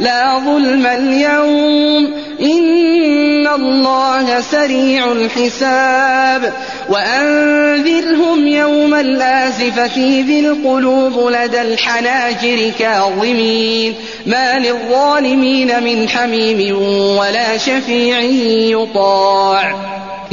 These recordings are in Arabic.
لا ظلم اليوم. إن الله سريع الحساب. وأنذرهم يوم الآزفة ذي القلوب لدى الحناجر كاظمين. ما للظالمين من حميم ولا شفيع يطاع.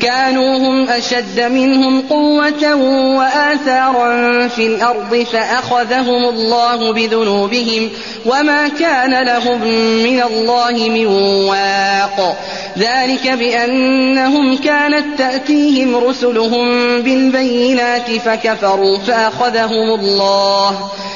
كانوا هم أشد منهم قوة وآثارا في الأرض فأخذهم الله بذنوبهم وما كان لهم من الله من واق. ذلك بأنهم كانت تأتيهم رسلهم بالبينات فكفروا فأخذهم الله.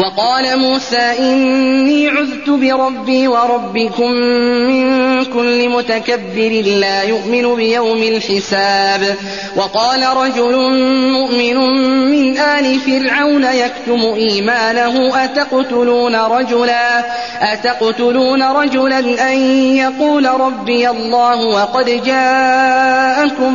وقال موسى إني عذت بربي وربكم من كل متكبر لا يؤمن بيوم الحساب. وقال رجل مؤمن من آل فرعون يكتم إيمانه أتقتلون رجلا؟ أتقتلون رجلا أن يقول ربي الله وقد جاءكم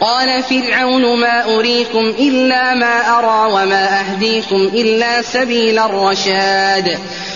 قال فرعون ما أريكم إلا ما أرى وما أهديكم إلا سبيل الرشاد.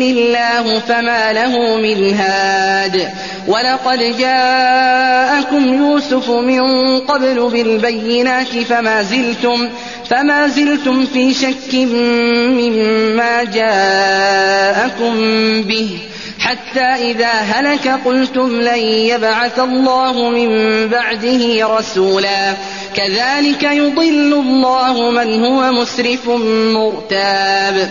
يضلل الله فما له من هاد. ولقد جاءكم يوسف من قبل بالبينات فما زلتم فما زلتم في شك مما جاءكم به. حتى إذا هلك قلتم لن يبعث الله من بعده رسولا. كذلك يضل الله من هو مسرف مرتاب.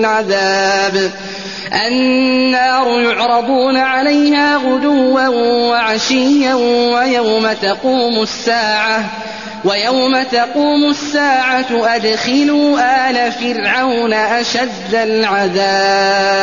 العذاب. النار يعرضون عليها غدوا وعشيا ويوم تقوم الساعة ويوم تقوم الساعة أدخلوا آل فرعون أشد العذاب.